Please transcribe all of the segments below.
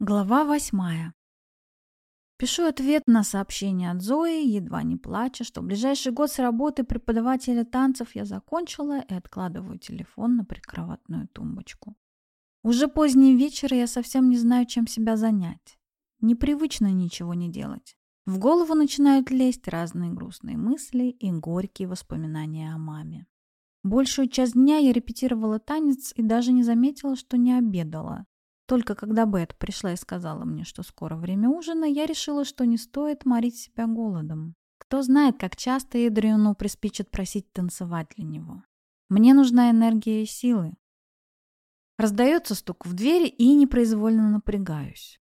Глава восьмая. Пишу ответ на сообщение от Зои, едва не плача, что ближайший год с работы преподавателя танцев я закончила и откладываю телефон на прикроватную тумбочку. Уже поздний вечер, и я совсем не знаю, чем себя занять. Непривычно ничего не делать. В голову начинают лезть разные грустные мысли и горькие воспоминания о маме. Большую часть дня я репетировала танец и даже не заметила, что не обедала. Только когда Бет пришла и сказала мне, что скоро время ужина, я решила, что не стоит морить себя голодом. Кто знает, как часто Эдриону приспичит просить танцевать для него. Мне нужна энергия и силы. Раздается стук в дверь и непроизвольно напрягаюсь.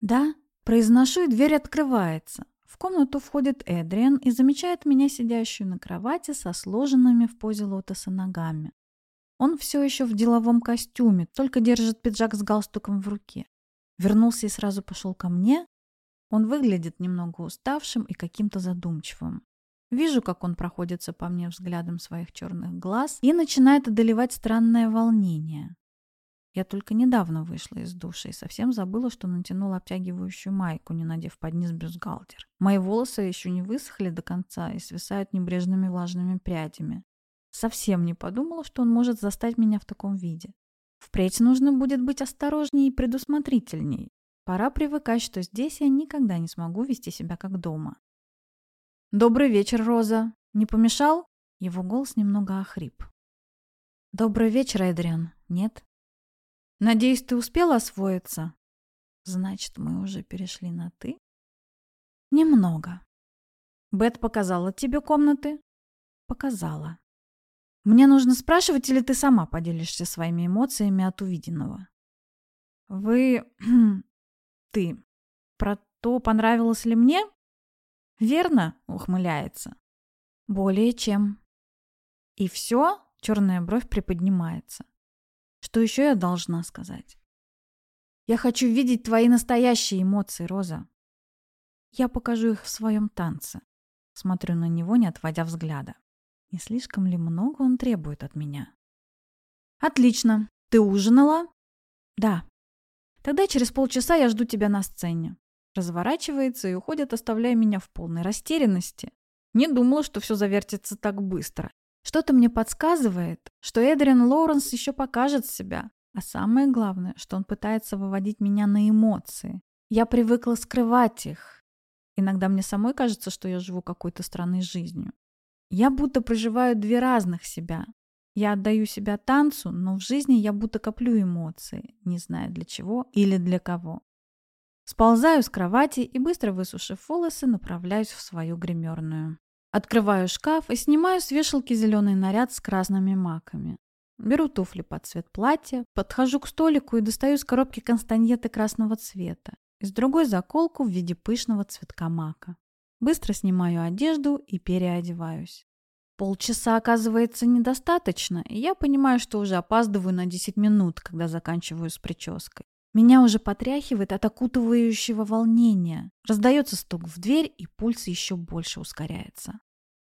«Да», произношу, и дверь открывается. В комнату входит Эдриан и замечает меня сидящую на кровати со сложенными в позе лотоса ногами. Он все еще в деловом костюме, только держит пиджак с галстуком в руке. Вернулся и сразу пошел ко мне. Он выглядит немного уставшим и каким-то задумчивым. Вижу, как он проходится по мне взглядом своих черных глаз и начинает одолевать странное волнение. Я только недавно вышла из душа и совсем забыла, что натянула обтягивающую майку, не надев под низ бюстгальтер. Мои волосы еще не высохли до конца и свисают небрежными влажными прядями. Совсем не подумала, что он может застать меня в таком виде. Впредь нужно будет быть осторожнее и предусмотрительней. Пора привыкать, что здесь я никогда не смогу вести себя как дома. «Добрый вечер, Роза. Не помешал?» Его голос немного охрип. «Добрый вечер, Эдриан. Нет?» «Надеюсь, ты успела освоиться?» «Значит, мы уже перешли на «ты»?» «Немного». «Бет показала тебе комнаты?» «Показала». Мне нужно спрашивать, или ты сама поделишься своими эмоциями от увиденного? Вы... ты. Про то, понравилось ли мне? Верно? Ухмыляется. Более чем. И все? Черная бровь приподнимается. Что еще я должна сказать? Я хочу видеть твои настоящие эмоции, Роза. Я покажу их в своем танце. Смотрю на него, не отводя взгляда. Не слишком ли много он требует от меня? Отлично. Ты ужинала? Да. Тогда через полчаса я жду тебя на сцене. Разворачивается и уходит, оставляя меня в полной растерянности. Не думала, что все завертится так быстро. Что-то мне подсказывает, что Эдриан Лоуренс еще покажет себя. А самое главное, что он пытается выводить меня на эмоции. Я привыкла скрывать их. Иногда мне самой кажется, что я живу какой-то странной жизнью. Я будто проживаю две разных себя. Я отдаю себя танцу, но в жизни я будто коплю эмоции, не зная для чего или для кого. Сползаю с кровати и, быстро высушив волосы, направляюсь в свою гримерную. Открываю шкаф и снимаю с вешалки зеленый наряд с красными маками. Беру туфли под цвет платья, подхожу к столику и достаю из коробки констаньеты красного цвета, из другой заколку в виде пышного цветка мака. Быстро снимаю одежду и переодеваюсь. Полчаса оказывается недостаточно, и я понимаю, что уже опаздываю на 10 минут, когда заканчиваю с прической. Меня уже потряхивает от окутывающего волнения. Раздается стук в дверь, и пульс еще больше ускоряется.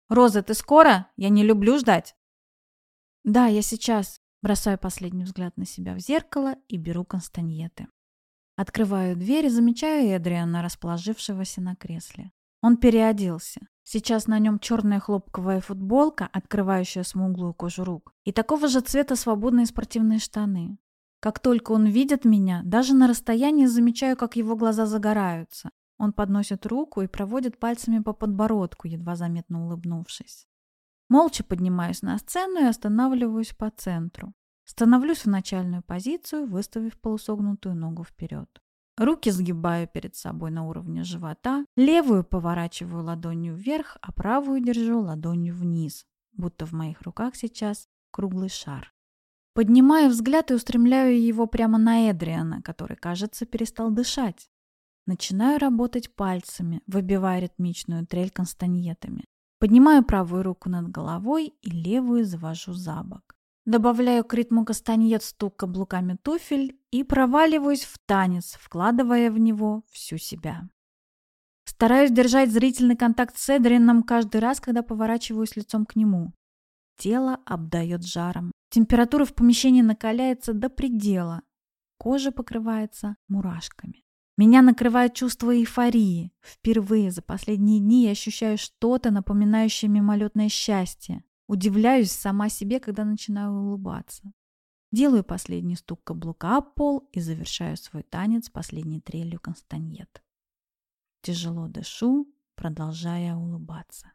«Роза, ты скоро? Я не люблю ждать!» «Да, я сейчас». Бросаю последний взгляд на себя в зеркало и беру констаньеты. Открываю дверь и замечаю Эдриана, расположившегося на кресле. Он переоделся. Сейчас на нем черная хлопковая футболка, открывающая смуглую кожу рук, и такого же цвета свободные спортивные штаны. Как только он видит меня, даже на расстоянии замечаю, как его глаза загораются. Он подносит руку и проводит пальцами по подбородку, едва заметно улыбнувшись. Молча поднимаюсь на сцену и останавливаюсь по центру. Становлюсь в начальную позицию, выставив полусогнутую ногу вперед. Руки сгибаю перед собой на уровне живота, левую поворачиваю ладонью вверх, а правую держу ладонью вниз, будто в моих руках сейчас круглый шар. Поднимаю взгляд и устремляю его прямо на Эдриана, который, кажется, перестал дышать. Начинаю работать пальцами, выбивая ритмичную трель констаньетами. Поднимаю правую руку над головой и левую завожу за бок. Добавляю к ритму кастаньет стук каблуками туфель и проваливаюсь в танец, вкладывая в него всю себя. Стараюсь держать зрительный контакт с Эдрином каждый раз, когда поворачиваюсь лицом к нему. Тело обдает жаром. Температура в помещении накаляется до предела. кожа покрывается мурашками. Меня накрывает чувство эйфории. Впервые за последние дни я ощущаю что-то, напоминающее мимолетное счастье. Удивляюсь сама себе, когда начинаю улыбаться. Делаю последний стук каблука об пол и завершаю свой танец последней трелью Констаньет. Тяжело дышу, продолжая улыбаться.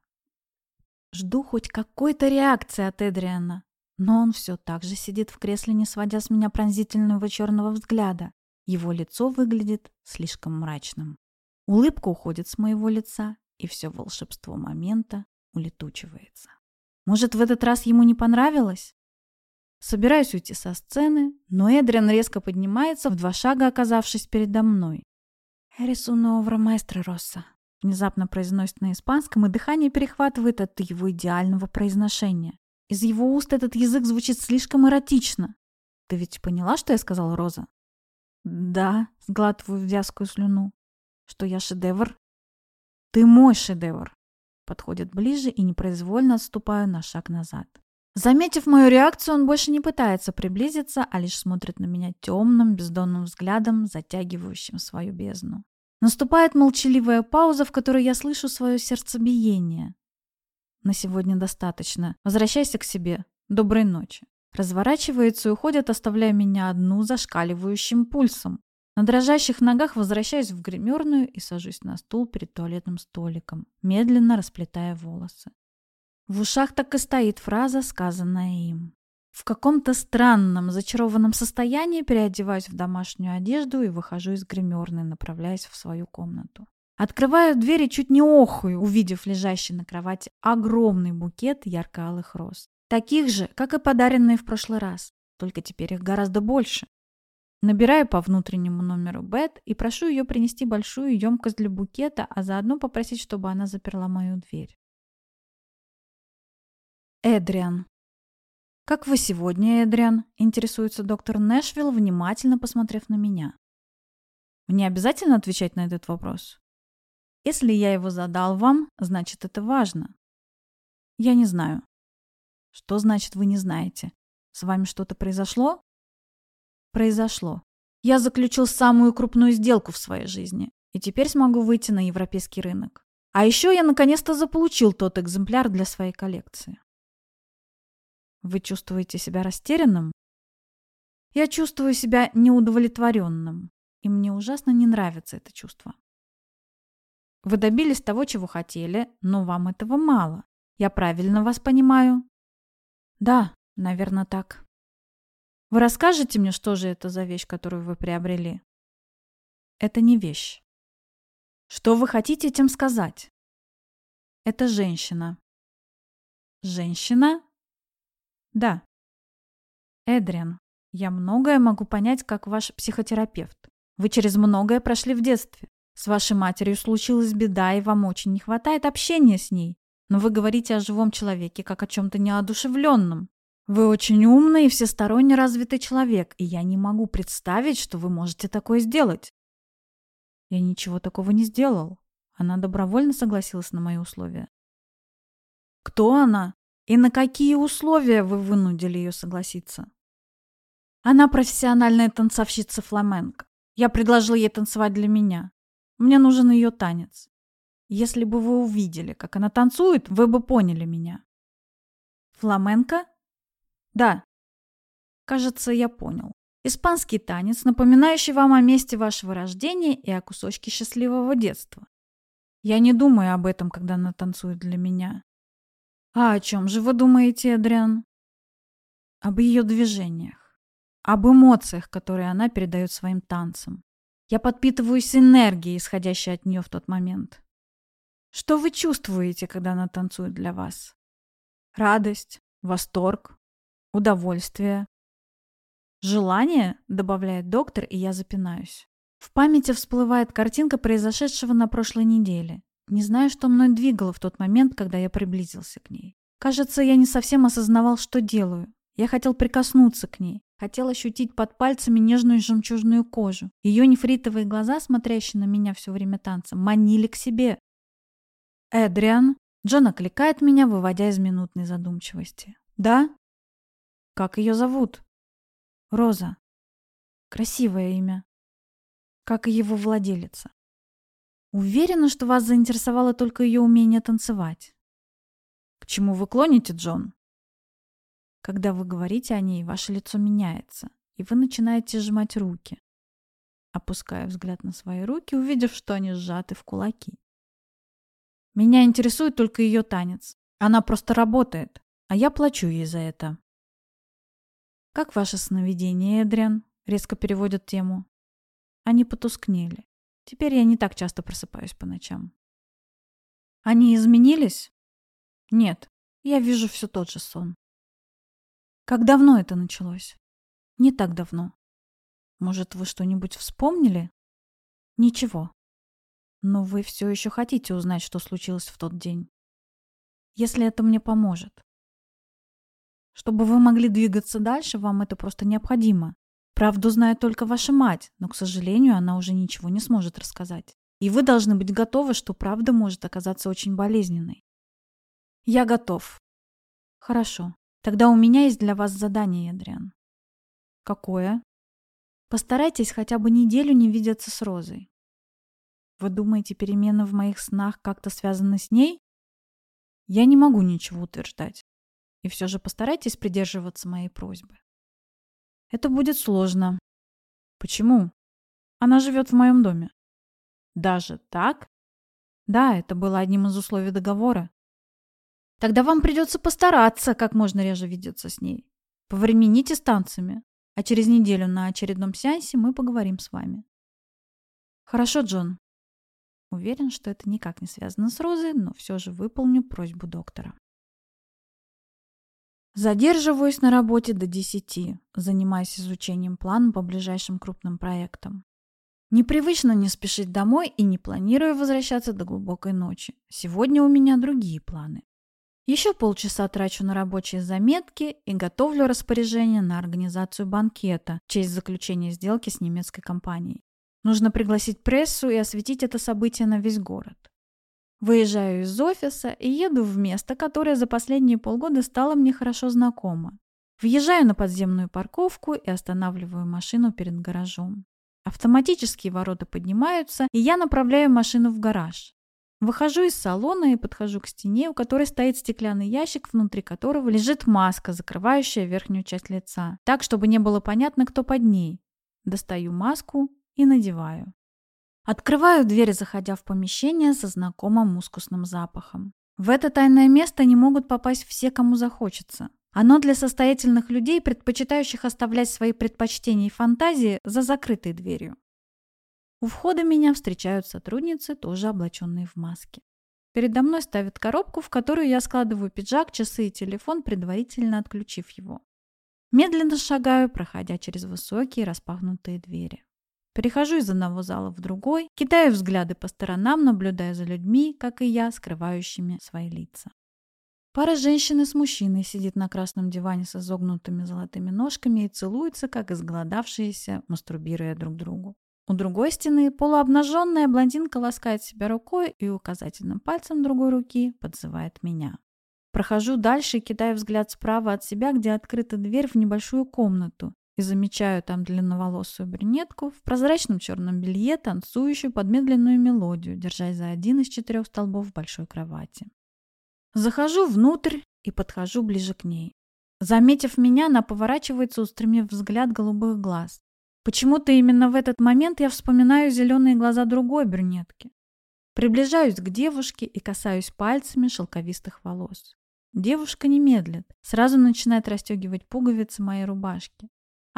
Жду хоть какой-то реакции от Эдриана, но он все так же сидит в кресле, не сводя с меня пронзительного черного взгляда. Его лицо выглядит слишком мрачным. Улыбка уходит с моего лица, и все волшебство момента улетучивается. Может, в этот раз ему не понравилось? Собираюсь уйти со сцены, но Эдриан резко поднимается, в два шага оказавшись передо мной. «Эрису новра маэстро Росса», — внезапно произносит на испанском, и дыхание перехватывает от его идеального произношения. Из его уст этот язык звучит слишком эротично. Ты ведь поняла, что я сказала, Роза? Да, сглатываю вязкую слюну. Что я шедевр? Ты мой шедевр. Подходит ближе и непроизвольно отступаю на шаг назад. Заметив мою реакцию, он больше не пытается приблизиться, а лишь смотрит на меня темным, бездонным взглядом, затягивающим свою бездну. Наступает молчаливая пауза, в которой я слышу свое сердцебиение. На сегодня достаточно. Возвращайся к себе. Доброй ночи. Разворачивается и уходит, оставляя меня одну зашкаливающим пульсом. На дрожащих ногах возвращаюсь в гримерную и сажусь на стул перед туалетным столиком, медленно расплетая волосы. В ушах так и стоит фраза, сказанная им. В каком-то странном, зачарованном состоянии переодеваюсь в домашнюю одежду и выхожу из гримерной, направляясь в свою комнату. Открываю дверь и чуть не охую, увидев лежащий на кровати огромный букет ярко-алых роз. Таких же, как и подаренные в прошлый раз, только теперь их гораздо больше. Набираю по внутреннему номеру Бет и прошу ее принести большую емкость для букета, а заодно попросить, чтобы она заперла мою дверь. Эдриан. «Как вы сегодня, Эдриан?» – интересуется доктор Нэшвилл, внимательно посмотрев на меня. Мне обязательно отвечать на этот вопрос? Если я его задал вам, значит это важно. Я не знаю. Что значит вы не знаете? С вами что-то произошло? Произошло. Я заключил самую крупную сделку в своей жизни, и теперь смогу выйти на европейский рынок. А еще я наконец-то заполучил тот экземпляр для своей коллекции. Вы чувствуете себя растерянным? Я чувствую себя неудовлетворенным, и мне ужасно не нравится это чувство. Вы добились того, чего хотели, но вам этого мало. Я правильно вас понимаю? Да, наверное, так. Вы расскажете мне, что же это за вещь, которую вы приобрели? Это не вещь. Что вы хотите этим сказать? Это женщина. Женщина? Да. Эдриан, я многое могу понять как ваш психотерапевт. Вы через многое прошли в детстве. С вашей матерью случилась беда, и вам очень не хватает общения с ней. Но вы говорите о живом человеке, как о чем-то неодушевленном. Вы очень умный и всесторонне развитый человек, и я не могу представить, что вы можете такое сделать. Я ничего такого не сделал. Она добровольно согласилась на мои условия. Кто она? И на какие условия вы вынудили ее согласиться? Она профессиональная танцовщица фламенко. Я предложил ей танцевать для меня. Мне нужен ее танец. Если бы вы увидели, как она танцует, вы бы поняли меня. Фламенко? Да. Кажется, я понял. Испанский танец, напоминающий вам о месте вашего рождения и о кусочке счастливого детства. Я не думаю об этом, когда она танцует для меня. А о чем же вы думаете, Адриан? Об ее движениях. Об эмоциях, которые она передает своим танцам. Я подпитываюсь энергией, исходящей от нее в тот момент. Что вы чувствуете, когда она танцует для вас? Радость, восторг, удовольствие. Желание, добавляет доктор, и я запинаюсь. В памяти всплывает картинка произошедшего на прошлой неделе. Не знаю, что мной двигало в тот момент, когда я приблизился к ней. Кажется, я не совсем осознавал, что делаю. Я хотел прикоснуться к ней, хотел ощутить под пальцами нежную жемчужную кожу. Ее нефритовые глаза, смотрящие на меня все время танца, манили к себе. «Эдриан?» Джон окликает меня, выводя из минутной задумчивости. «Да?» «Как ее зовут?» «Роза». Красивое имя. Как и его владелица. Уверена, что вас заинтересовало только ее умение танцевать. К чему вы клоните, Джон? Когда вы говорите о ней, ваше лицо меняется, и вы начинаете сжимать руки. Опуская взгляд на свои руки, увидев, что они сжаты в кулаки. Меня интересует только ее танец. Она просто работает, а я плачу ей за это. «Как ваше сновидение, Эдриан?» — резко переводят тему. Они потускнели. Теперь я не так часто просыпаюсь по ночам. Они изменились? Нет, я вижу все тот же сон. Как давно это началось? Не так давно. Может, вы что-нибудь вспомнили? Ничего. Но вы все еще хотите узнать, что случилось в тот день. Если это мне поможет. Чтобы вы могли двигаться дальше, вам это просто необходимо. Правду знает только ваша мать, но, к сожалению, она уже ничего не сможет рассказать. И вы должны быть готовы, что правда может оказаться очень болезненной. Я готов. Хорошо. Тогда у меня есть для вас задание, Адриан. Какое? Постарайтесь хотя бы неделю не видеться с Розой. Вы думаете, перемены в моих снах как-то связаны с ней? Я не могу ничего утверждать. И все же постарайтесь придерживаться моей просьбы. Это будет сложно. Почему? Она живет в моем доме. Даже так? Да, это было одним из условий договора. Тогда вам придется постараться как можно реже видеться с ней. Повремените с танцами, а через неделю на очередном сеансе мы поговорим с вами. Хорошо, Джон. Уверен, что это никак не связано с Розой, но все же выполню просьбу доктора. Задерживаюсь на работе до 10, занимаясь изучением плана по ближайшим крупным проектам. Непривычно не спешить домой и не планирую возвращаться до глубокой ночи. Сегодня у меня другие планы. Еще полчаса трачу на рабочие заметки и готовлю распоряжение на организацию банкета в честь заключения сделки с немецкой компанией. Нужно пригласить прессу и осветить это событие на весь город. Выезжаю из офиса и еду в место, которое за последние полгода стало мне хорошо знакомо. Въезжаю на подземную парковку и останавливаю машину перед гаражом. Автоматические ворота поднимаются, и я направляю машину в гараж. Выхожу из салона и подхожу к стене, у которой стоит стеклянный ящик, внутри которого лежит маска, закрывающая верхнюю часть лица, так, чтобы не было понятно, кто под ней. Достаю маску и надеваю. Открываю дверь, заходя в помещение со знакомым мускусным запахом. В это тайное место не могут попасть все, кому захочется. Оно для состоятельных людей, предпочитающих оставлять свои предпочтения и фантазии за закрытой дверью. У входа меня встречают сотрудницы, тоже облаченные в маски. Передо мной ставят коробку, в которую я складываю пиджак, часы и телефон, предварительно отключив его. Медленно шагаю, проходя через высокие распахнутые двери. Перехожу из одного зала в другой, кидаю взгляды по сторонам, наблюдая за людьми, как и я, скрывающими свои лица. Пара женщин с мужчиной сидит на красном диване с изогнутыми золотыми ножками и целуются, как изголодавшиеся, мастурбируя друг другу. У другой стены полуобнаженная блондинка ласкает себя рукой и указательным пальцем другой руки подзывает меня. Прохожу дальше и кидаю взгляд справа от себя, где открыта дверь в небольшую комнату, и замечаю там длинноволосую брюнетку в прозрачном черном белье, танцующую под медленную мелодию, держась за один из четырех столбов большой кровати. Захожу внутрь и подхожу ближе к ней. Заметив меня, она поворачивается, устремив взгляд голубых глаз. Почему-то именно в этот момент я вспоминаю зеленые глаза другой брюнетки. Приближаюсь к девушке и касаюсь пальцами шелковистых волос. Девушка не медлит, сразу начинает расстегивать пуговицы моей рубашки.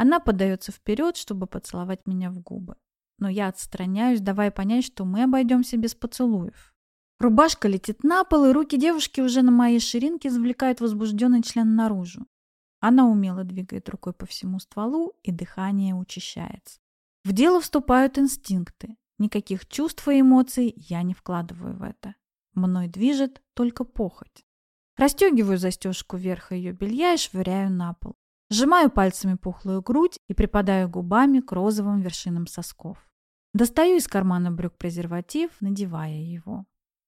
Она подается вперед, чтобы поцеловать меня в губы. Но я отстраняюсь, давая понять, что мы обойдемся без поцелуев. Рубашка летит на пол, и руки девушки уже на моей ширинке извлекают возбужденный член наружу. Она умело двигает рукой по всему стволу, и дыхание учащается. В дело вступают инстинкты. Никаких чувств и эмоций я не вкладываю в это. Мной движет только похоть. Растегиваю застежку верха ее белья и швыряю на пол. Сжимаю пальцами пухлую грудь и припадаю губами к розовым вершинам сосков. Достаю из кармана брюк презерватив, надевая его.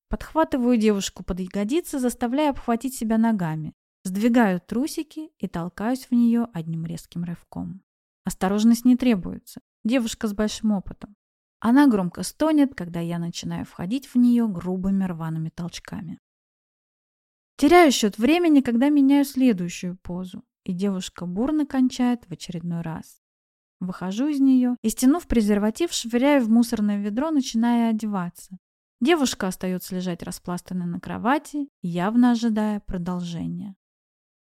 Подхватываю девушку под ягодицы, заставляя обхватить себя ногами. Сдвигаю трусики и толкаюсь в нее одним резким рывком. Осторожность не требуется. Девушка с большим опытом. Она громко стонет, когда я начинаю входить в нее грубыми рваными толчками. Теряю счет времени, когда меняю следующую позу, и девушка бурно кончает в очередной раз. Выхожу из нее и, стянув презерватив, швыряю в мусорное ведро, начиная одеваться. Девушка остается лежать распластанной на кровати, явно ожидая продолжения.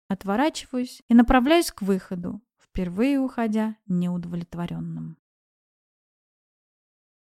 Отворачиваюсь и направляюсь к выходу, впервые уходя неудовлетворенным.